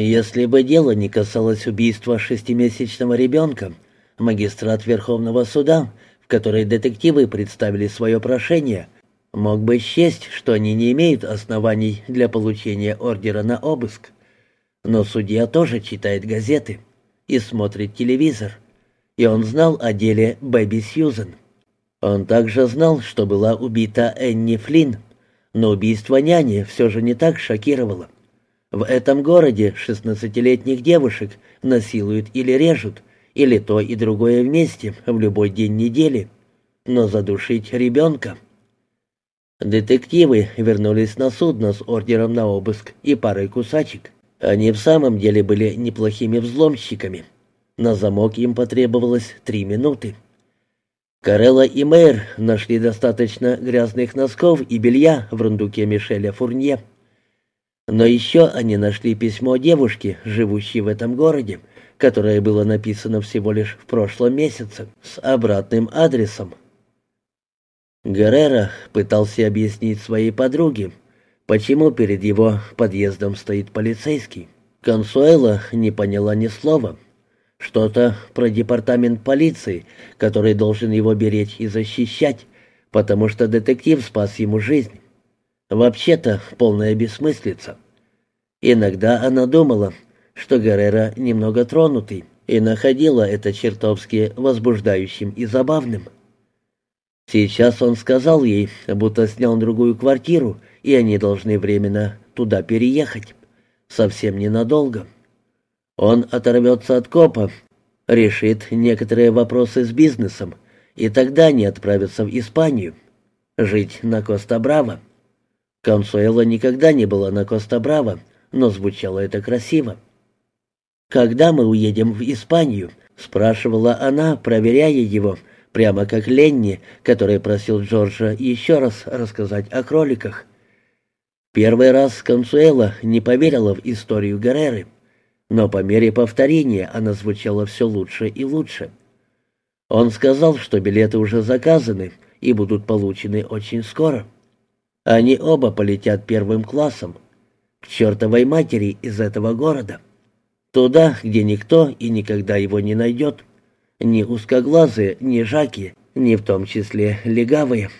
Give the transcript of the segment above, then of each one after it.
Если бы дело не касалось убийства шестимесячного ребенка, магистрат Верховного суда, в который детективы представили свое прошение, мог бы счесть, что они не имеют оснований для получения ордера на обыск. Но судья тоже читает газеты и смотрит телевизор, и он знал о деле Бэби Сьюзен. Он также знал, что была убита Энни Флинн, но убийство няни все же не так шокировало. В этом городе шестнадцатилетних девушек насилуют или режут, или то и другое вместе в любой день недели. Но задушить ребенка... Детективы вернулись на судно с ордером на обыск и парой кусачек. Они в самом деле были неплохими взломщиками. На замок им потребовалось три минуты. Карелла и Мэр нашли достаточно грязных носков и белья в рундуке Мишеля Фурнье. Но еще они нашли письмо девушки, живущей в этом городе, которое было написано всего лишь в прошлом месяце, с обратным адресом. Геррера пытался объяснить своей подруге, почему перед его подъездом стоит полицейский. Консуэла не поняла ни слова. Что-то про департамент полиции, который должен его беречь и защищать, потому что детектив спас ему жизнь. Вообще-то полная бессмыслица. Иногда она думала, что Геррера немного тронутый, и находила это чертовски возбуждающим и забавным. Сейчас он сказал ей, будто снял другую квартиру, и они должны временно туда переехать. Совсем ненадолго. Он оторвется от копа, решит некоторые вопросы с бизнесом, и тогда они отправятся в Испанию. Жить на Коста-Браво. Консуэла никогда не была на Коста-Браво, но звучало это красиво. «Когда мы уедем в Испанию?» — спрашивала она, проверяя его, прямо как Ленни, который просил Джорджа еще раз рассказать о кроликах. Первый раз Консуэла не поверила в историю Герреры. Но по мере повторения она звучала все лучше и лучше. Он сказал, что билеты уже заказаны и будут получены очень скоро. Они оба полетят первым классом. К чертовой матери из этого города. Туда, где никто и никогда его не найдет. Ни узкоглазые, ни жаки, ни в том числе легавые.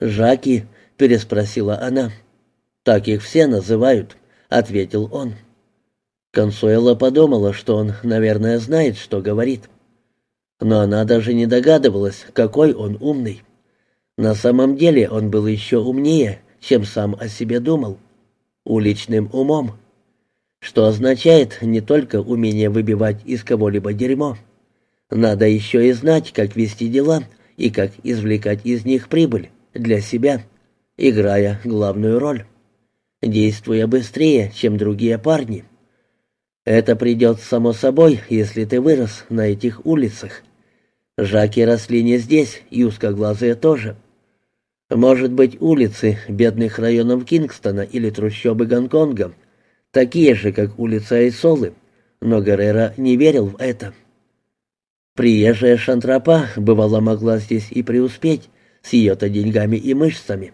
«Жаки?» — переспросила она. «Так их все называют», — ответил он. Консуэла подумала, что он, наверное, знает, что говорит. Но она даже не догадывалась, какой он умный. На самом деле он был еще умнее, чем сам о себе думал. Уличным умом. Что означает не только умение выбивать из кого-либо дерьмо. Надо еще и знать, как вести дела и как извлекать из них прибыль для себя, играя главную роль. Действуя быстрее, чем другие парни – это придет само собой, если ты вырос на этих улицах. Жаки росли не здесь, и узкоглазые тоже. Может быть, улицы бедных районов Кингстона или трущобы Гонконга такие же, как улица Айсолы, но Геррера не верил в это. Приезжая шантропа, бывало, могла здесь и преуспеть с ее-то деньгами и мышцами.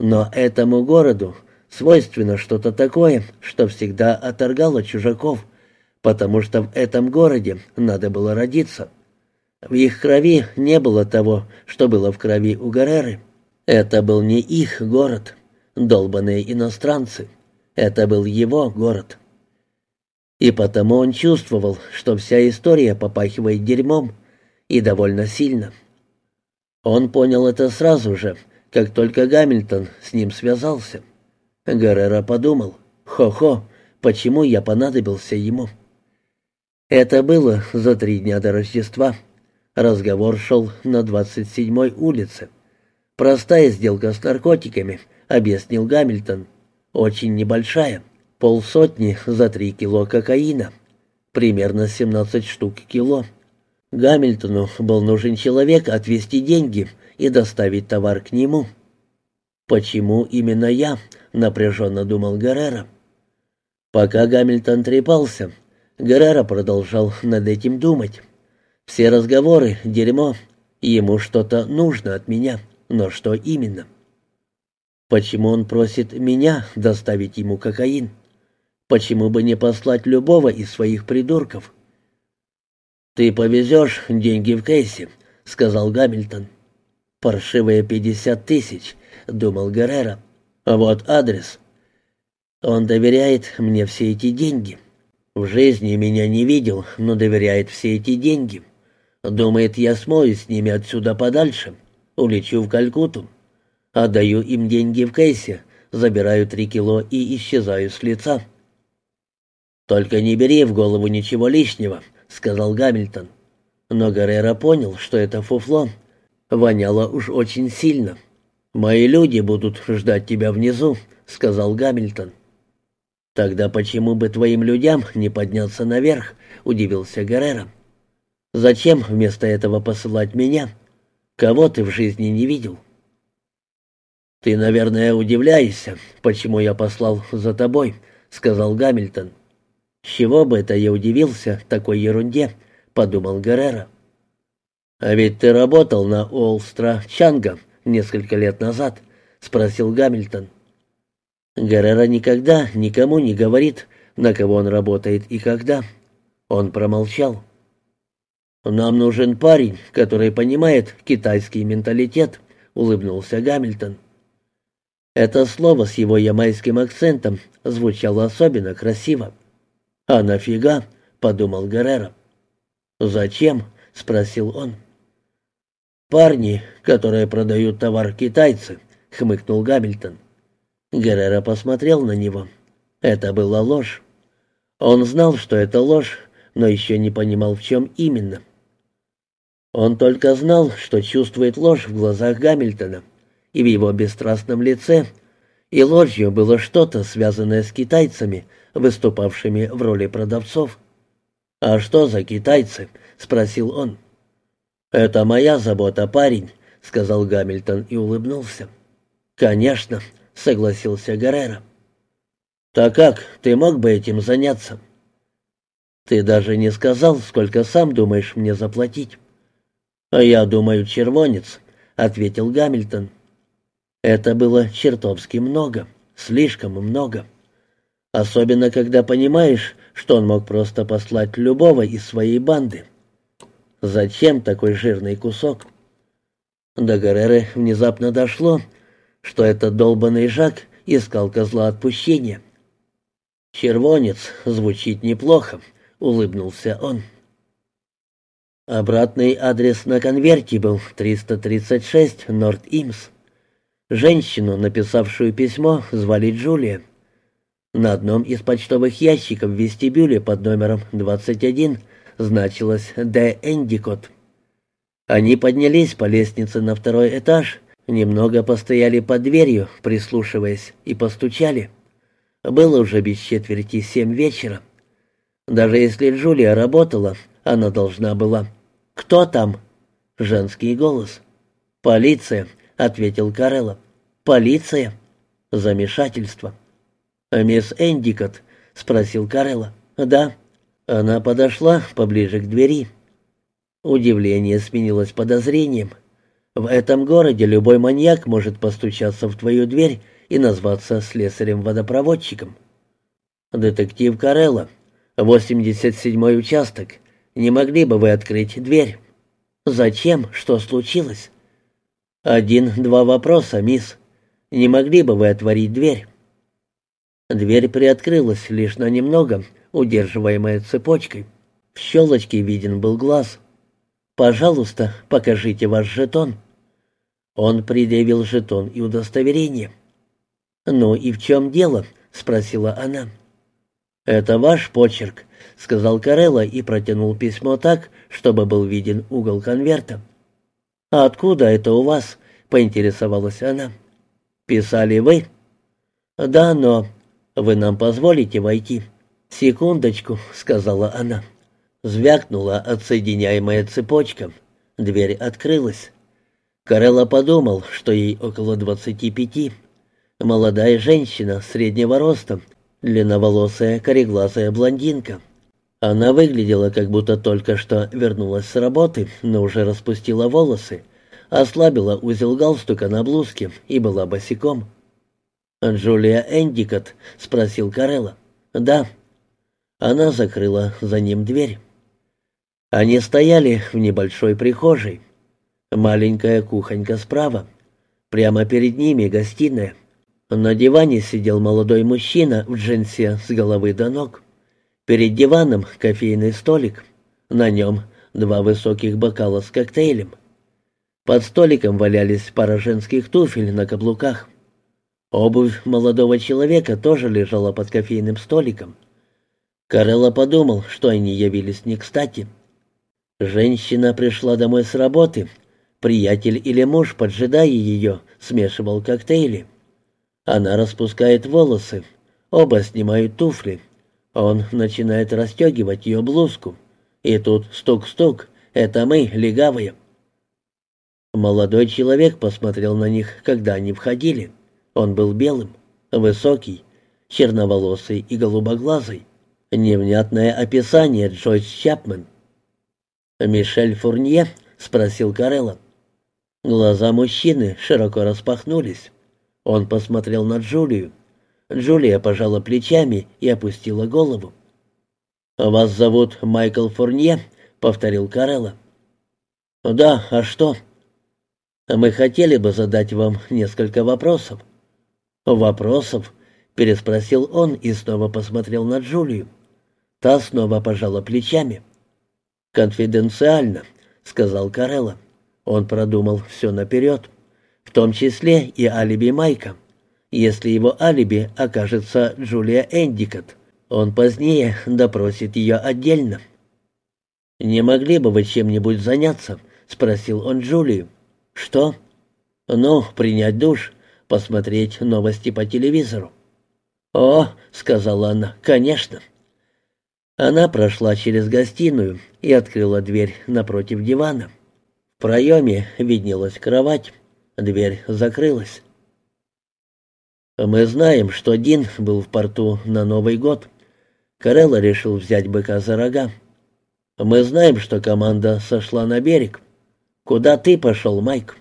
Но этому городу свойственно что-то такое, что всегда отторгало чужаков, потому что в этом городе надо было родиться. В их крови не было того, что было в крови у Гареры. Это был не их город, долбанные иностранцы. Это был его город. И потому он чувствовал, что вся история попахивает дерьмом, и довольно сильно. Он понял это сразу же, как только Гамильтон с ним связался. Геррера подумал, «Хо-хо, почему я понадобился ему?» Это было за три дня до Рождества. Разговор шел на 27-й улице. «Простая сделка с наркотиками», — объяснил Гамильтон. «Очень небольшая. Полсотни за три кило кокаина. Примерно 17 штук кило». Гамильтону был нужен человек отвезти деньги и доставить товар к нему. «Почему именно я?» — напряженно думал Геррера. Пока Гамильтон трепался, Геррера продолжал над этим думать. Все разговоры — дерьмо, ему что-то нужно от меня, но что именно? Почему он просит меня доставить ему кокаин? Почему бы не послать любого из своих придурков? «Ты повезешь деньги в кейсе», — сказал Гамильтон. «Паршивые пятьдесят тысяч», — думал Геррера. «А вот адрес». «Он доверяет мне все эти деньги. В жизни меня не видел, но доверяет все эти деньги. Думает, я смоюсь с ними отсюда подальше, улечу в Калькутту. Отдаю им деньги в кейсе, забираю три кило и исчезаю с лица». «Только не бери в голову ничего лишнего», — сказал Гамильтон. Но Гаррера понял, что это фуфло. Воняло уж очень сильно. «Мои люди будут ждать тебя внизу», — сказал Гамильтон. «Тогда почему бы твоим людям не подняться наверх?» — удивился Гаррера. «Зачем вместо этого посылать меня? Кого ты в жизни не видел?» «Ты, наверное, удивляешься, почему я послал за тобой», — сказал Гамильтон. «С чего бы это я удивился такой ерунде?» — подумал Геррера. «А ведь ты работал на Олстра Чанга несколько лет назад», — спросил Гамильтон. Геррера никогда никому не говорит, на кого он работает и когда. Он промолчал. «Нам нужен парень, который понимает китайский менталитет», — улыбнулся Гамильтон. Это слово с его ямайским акцентом звучало особенно красиво. «А нафига?» — подумал Геррера. «Зачем?» — спросил он. «Парни, которые продают товар китайцы», — хмыкнул Гамильтон. Геррера посмотрел на него. Это была ложь. Он знал, что это ложь, но еще не понимал, в чем именно. Он только знал, что чувствует ложь в глазах Гамильтона и в его бесстрастном лице, и ложью было что-то, связанное с китайцами, выступавшими в роли продавцов. «А что за китайцы?» — спросил он. «Это моя забота, парень», — сказал Гамильтон и улыбнулся. «Конечно», — согласился Гаррера. «Так как, ты мог бы этим заняться?» «Ты даже не сказал, сколько сам думаешь мне заплатить». «А я думаю, червонец», — ответил Гамильтон. Это было чертовски много, слишком много. Особенно, когда понимаешь, что он мог просто послать любого из своей банды. Зачем такой жирный кусок? До Гарреры внезапно дошло, что этот долбанный Жак искал козла отпущения. «Червонец» звучит неплохо, — улыбнулся он. Обратный адрес на конверте был 336 Норт-Имс. Женщину, написавшую письмо, звали Джулия. На одном из почтовых ящиков в вестибюле под номером 21 значилось «Д. Эндикот». Они поднялись по лестнице на второй этаж, немного постояли под дверью, прислушиваясь, и постучали. Было уже без четверти семь вечера. Даже если Джулия работала, она должна была... «Кто там?» Женский голос. «Полиция», — ответил Карелла. «Полиция?» Замешательство. «А мисс Эндикот?» — спросил Карелла. «Да». Она подошла поближе к двери. Удивление сменилось подозрением. В этом городе любой маньяк может постучаться в твою дверь и назваться слесарем-водопроводчиком. «Детектив Карелла, 87-й участок. Не могли бы вы открыть дверь?» «Зачем? Что случилось?» «Один-два вопроса, мисс. Не могли бы вы отворить дверь?» Дверь приоткрылась лишь на немного, удерживаемая цепочкой. В щелочке виден был глаз. «Пожалуйста, покажите ваш жетон». Он предъявил жетон и удостоверение. «Ну и в чем дело?» — спросила она. «Это ваш почерк», — сказал Карелла и протянул письмо так, чтобы был виден угол конверта. «А откуда это у вас?» — поинтересовалась она. «Писали вы?» «Да, но вы нам позволите войти?» «Секундочку», — сказала она. Звякнула отсоединяемая цепочка. Дверь открылась. Карелла подумал, что ей около двадцати пяти. Молодая женщина среднего роста, длинноволосая кореглазая блондинка. Она выглядела, как будто только что вернулась с работы, но уже распустила волосы, ослабила узел галстука на блузке и была босиком. «Джулия Эндикот?» — спросил Карелла. «Да». Она закрыла за ним дверь. Они стояли в небольшой прихожей. Маленькая кухонька справа. Прямо перед ними гостиная. На диване сидел молодой мужчина в джинсе с головы до ног. Перед диваном кофейный столик. На нем два высоких бокала с коктейлем. Под столиком валялись пара женских туфель на каблуках. Обувь молодого человека тоже лежала под кофейным столиком. Карелла подумал, что они явились не кстати. Женщина пришла домой с работы. Приятель или муж, поджидая ее, смешивал коктейли. Она распускает волосы. Оба снимают туфли. Он начинает расстегивать ее блузку. И тут стук-стук. Это мы, легавые. Молодой человек посмотрел на них, когда они входили. Он был белым, высокий, черноволосый и голубоглазый. Невнятное описание Джойс Чапмен. «Мишель Фурнье?» — спросил Карелла. Глаза мужчины широко распахнулись. Он посмотрел на Джулию. Джулия пожала плечами и опустила голову. «Вас зовут Майкл Фурнье?» — повторил Карелла. «Да, а что?» «Мы хотели бы задать вам несколько вопросов». «Вопросов?» — переспросил он и снова посмотрел на Джулию. Та снова пожала плечами. «Конфиденциально», — сказал Карелла. Он продумал все наперед в том числе и алиби Майка. Если его алиби окажется Джулия Эндикот, он позднее допросит ее отдельно. «Не могли бы вы чем-нибудь заняться?» — спросил он Джулию. «Что?» «Ну, принять душ, посмотреть новости по телевизору». «О», — сказала она, — «конечно». Она прошла через гостиную и открыла дверь напротив дивана. В проеме виднелась кровать. Дверь закрылась. Мы знаем, что Дин был в порту на Новый год. Карелла решил взять быка за рога. Мы знаем, что команда сошла на берег. Куда ты пошел, Майк?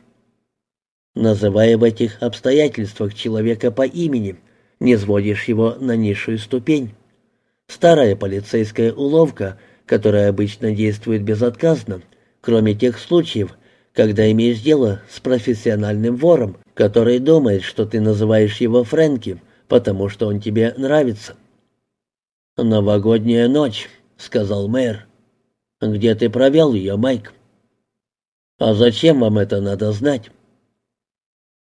Называя в этих обстоятельствах человека по имени, не сводишь его на низшую ступень. Старая полицейская уловка, которая обычно действует безотказно, кроме тех случаев, когда имеешь дело с профессиональным вором, который думает, что ты называешь его Фрэнки, потому что он тебе нравится. «Новогодняя ночь», — сказал мэр. «Где ты провел ее, Майк?» «А зачем вам это надо знать?»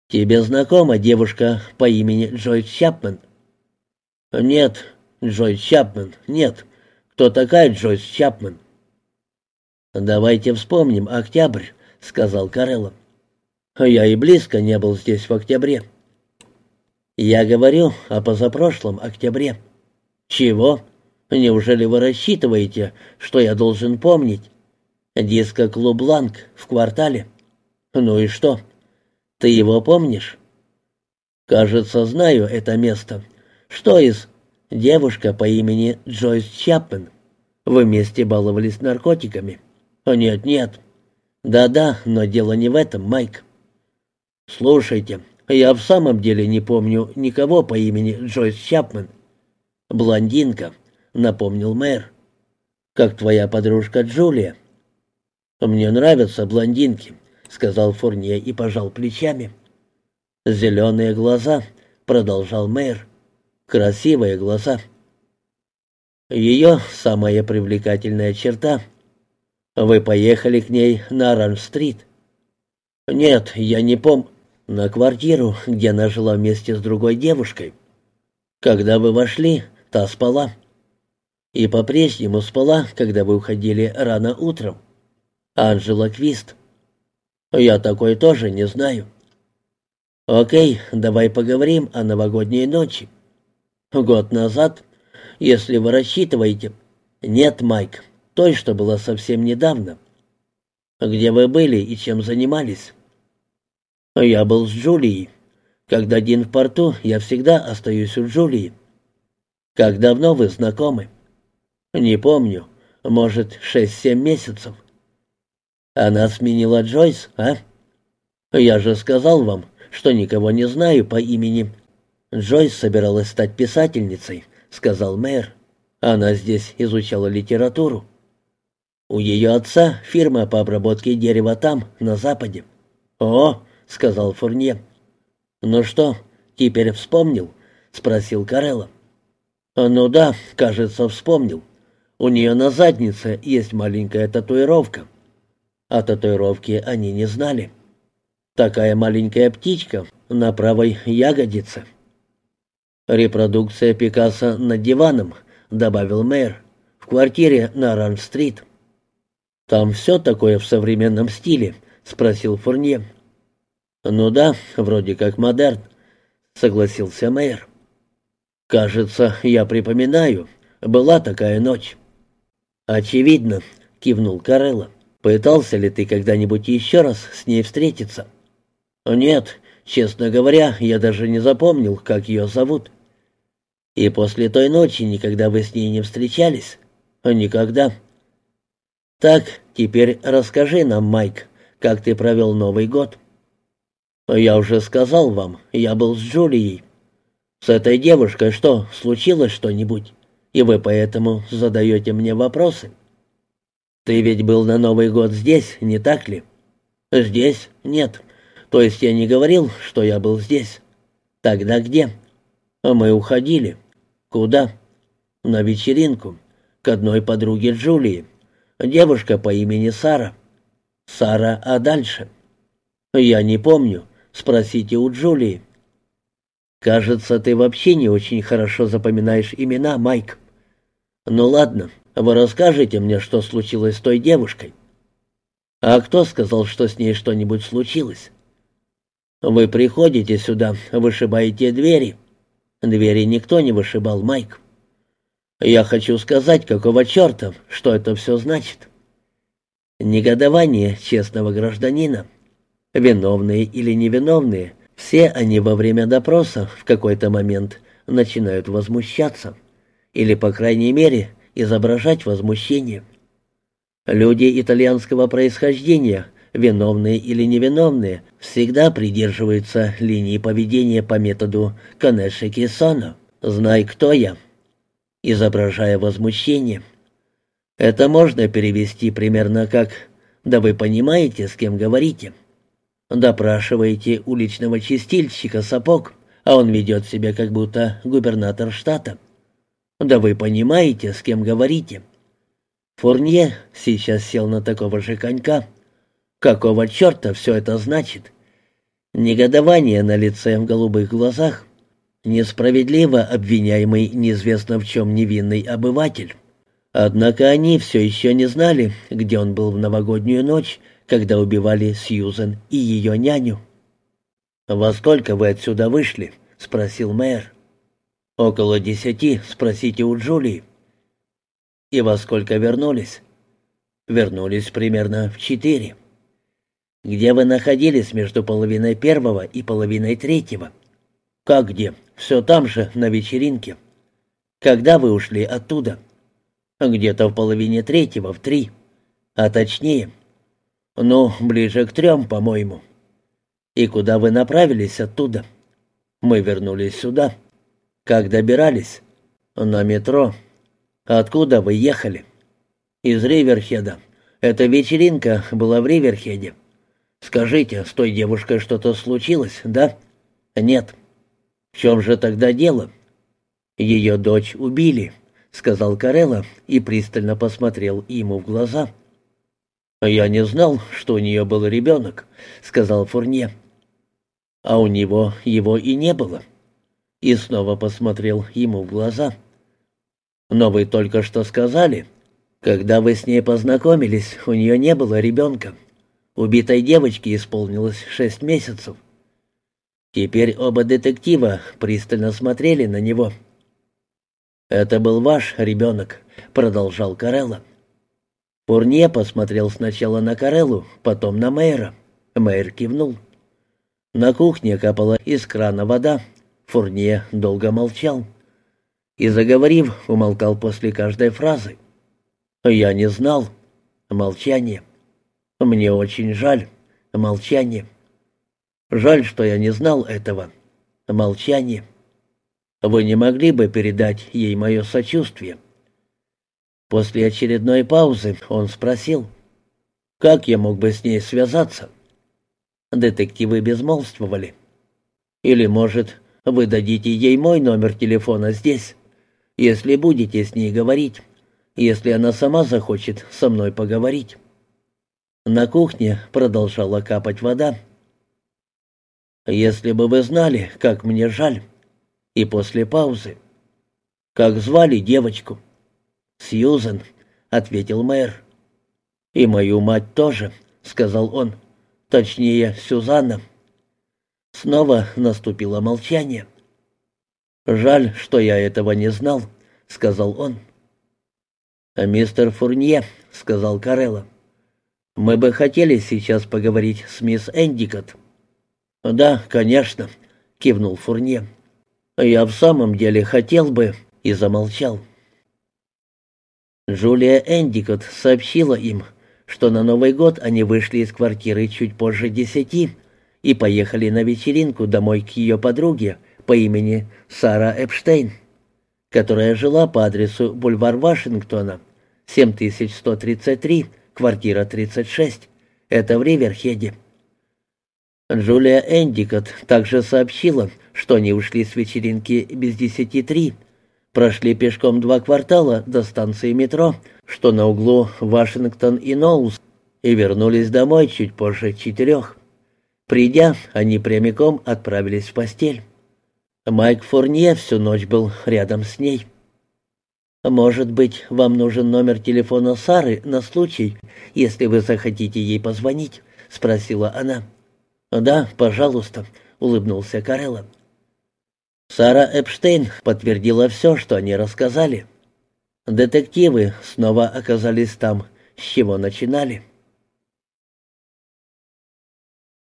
«Тебе знакома девушка по имени Джойс Чапман?» «Нет, Джойс Чапман, нет. Кто такая Джойс Чапман?» «Давайте вспомним октябрь — сказал Карелло. «Я и близко не был здесь в октябре». «Я говорю о позапрошлом октябре». «Чего? Неужели вы рассчитываете, что я должен помнить?» «Диско-клуб Ланг в квартале». «Ну и что? Ты его помнишь?» «Кажется, знаю это место. Что из...» «Девушка по имени Джойс Чапмен. Вы вместе баловались наркотиками?» «Нет-нет, «Да-да, но дело не в этом, Майк». «Слушайте, я в самом деле не помню никого по имени Джойс Чапман». «Блондинка», — напомнил мэр. «Как твоя подружка Джулия». «Мне нравятся блондинки», — сказал Фурнье и пожал плечами. «Зеленые глаза», — продолжал мэр. «Красивые глаза». Ее самая привлекательная черта — вы поехали к ней на Оранж-стрит? Нет, я не пом... На квартиру, где она жила вместе с другой девушкой. Когда вы вошли, та спала. И по-прежнему спала, когда вы уходили рано утром. Анжела Квист. Я такой тоже не знаю. Окей, давай поговорим о новогодней ночи. Год назад, если вы рассчитываете... Нет, Майк, той, что была совсем недавно. Где вы были и чем занимались? Я был с Джулией. Когда Дин в порту, я всегда остаюсь у Джулии. Как давно вы знакомы? Не помню. Может, шесть-семь месяцев. Она сменила Джойс, а? Я же сказал вам, что никого не знаю по имени. Джойс собиралась стать писательницей, — сказал мэр. «Она здесь изучала литературу. У ее отца фирма по обработке дерева там, на западе». «О!» — сказал Фурнье. «Ну что, теперь вспомнил?» — спросил Карелла. «Ну да, кажется, вспомнил. У нее на заднице есть маленькая татуировка». О татуировке они не знали. Такая маленькая птичка на правой ягодице. «Репродукция Пикассо над диваном», — добавил мэр, — «в квартире на Оранж-стрит». «Там все такое в современном стиле?» — спросил Фурнье. «Ну да, вроде как модерн», — согласился мэр. «Кажется, я припоминаю. Была такая ночь». «Очевидно», — кивнул Карелла. «Пытался ли ты когда-нибудь еще раз с ней встретиться?» «Нет, честно говоря, я даже не запомнил, как ее зовут». «И после той ночи никогда вы с ней не встречались?» «Никогда». «Так, теперь расскажи нам, Майк, как ты провел Новый год?» «Я уже сказал вам, я был с Джулией. С этой девушкой что, случилось что-нибудь? И вы поэтому задаете мне вопросы?» «Ты ведь был на Новый год здесь, не так ли?» «Здесь? Нет. То есть я не говорил, что я был здесь. Тогда где?» «Мы уходили». «Куда?» «На вечеринку. К одной подруге Джулии. Девушка по имени Сара». «Сара, а дальше?» «Я не помню. Спросите у Джулии». «Кажется, ты вообще не очень хорошо запоминаешь имена, Майк». «Ну ладно, вы расскажете мне, что случилось с той девушкой». «А кто сказал, что с ней что-нибудь случилось?» «Вы приходите сюда, вышибаете двери». «Двери никто не вышибал, Майк». «Я хочу сказать, какого черта, что это все значит». «Негодование честного гражданина» виновные или невиновные, все они во время допроса в какой-то момент начинают возмущаться, или, по крайней мере, изображать возмущение. Люди итальянского происхождения, виновные или невиновные, всегда придерживаются линии поведения по методу Канеши Кисана «Знай, кто я», изображая возмущение. Это можно перевести примерно как «Да вы понимаете, с кем говорите». Допрашиваете уличного чистильщика сапог, а он ведет себя как будто губернатор штата. Да вы понимаете, с кем говорите. Фурнье сейчас сел на такого же конька. Какого черта все это значит? Негодование на лице в голубых глазах. Несправедливо обвиняемый неизвестно в чем невинный обыватель. Однако они все еще не знали, где он был в новогоднюю ночь, когда убивали Сьюзен и ее няню. «Во сколько вы отсюда вышли?» — спросил мэр. «Около десяти, спросите у Джулии». «И во сколько вернулись?» «Вернулись примерно в четыре». «Где вы находились между половиной первого и половиной третьего?» «Как где? Все там же, на вечеринке». «Когда вы ушли оттуда?» «Где-то в половине третьего, в три. А точнее, «Ну, ближе к трем, по-моему». «И куда вы направились оттуда?» «Мы вернулись сюда». «Как добирались?» «На метро». «Откуда вы ехали?» «Из Риверхеда. Эта вечеринка была в Риверхеде». «Скажите, с той девушкой что-то случилось, да?» «Нет». «В чем же тогда дело?» «Ее дочь убили», — сказал Карелла и пристально посмотрел ему в глаза. «Да». «Я не знал, что у нее был ребенок», — сказал Фурнье. «А у него его и не было». И снова посмотрел ему в глаза. «Но вы только что сказали, когда вы с ней познакомились, у нее не было ребенка. Убитой девочке исполнилось шесть месяцев». Теперь оба детектива пристально смотрели на него. «Это был ваш ребенок», — продолжал Карелла. Фурнье посмотрел сначала на Кареллу, потом на Мэйра. Мэйр кивнул. На кухне капала из крана вода. Фурнье долго молчал. И, заговорив, умолкал после каждой фразы. «Я не знал». Молчание. «Мне очень жаль». Молчание. «Жаль, что я не знал этого». Молчание. Вы не могли бы передать ей мое сочувствие?» После очередной паузы он спросил, «Как я мог бы с ней связаться?» Детективы безмолвствовали. «Или, может, вы дадите ей мой номер телефона здесь, если будете с ней говорить, если она сама захочет со мной поговорить?» На кухне продолжала капать вода. «Если бы вы знали, как мне жаль». И после паузы. «Как звали девочку?» «Сьюзен», — ответил мэр. «И мою мать тоже», — сказал он. «Точнее, Сюзанна». Снова наступило молчание. «Жаль, что я этого не знал», — сказал он. «Мистер Фурнье», — сказал Карелла. «Мы бы хотели сейчас поговорить с мисс Эндикот». «Да, конечно», — кивнул Фурнье. «Я в самом деле хотел бы...» и замолчал. Джулия Эндикот сообщила им, что на Новый год они вышли из квартиры чуть позже десяти и поехали на вечеринку домой к ее подруге по имени Сара Эпштейн, которая жила по адресу бульвар Вашингтона, 7133, квартира 36. Это в Риверхеде. Джулия Эндикот также сообщила, что они ушли с вечеринки без десяти три, прошли пешком два квартала до станции метро, что на углу Вашингтон и Ноулс, и вернулись домой чуть позже четырех. Придя, они прямиком отправились в постель. Майк Фурнье всю ночь был рядом с ней. «Может быть, вам нужен номер телефона Сары на случай, если вы захотите ей позвонить?» — спросила она. «Да, пожалуйста», — улыбнулся Карелла. Сара Эпштейн подтвердила все, что они рассказали. Детективы снова оказались там, с чего начинали.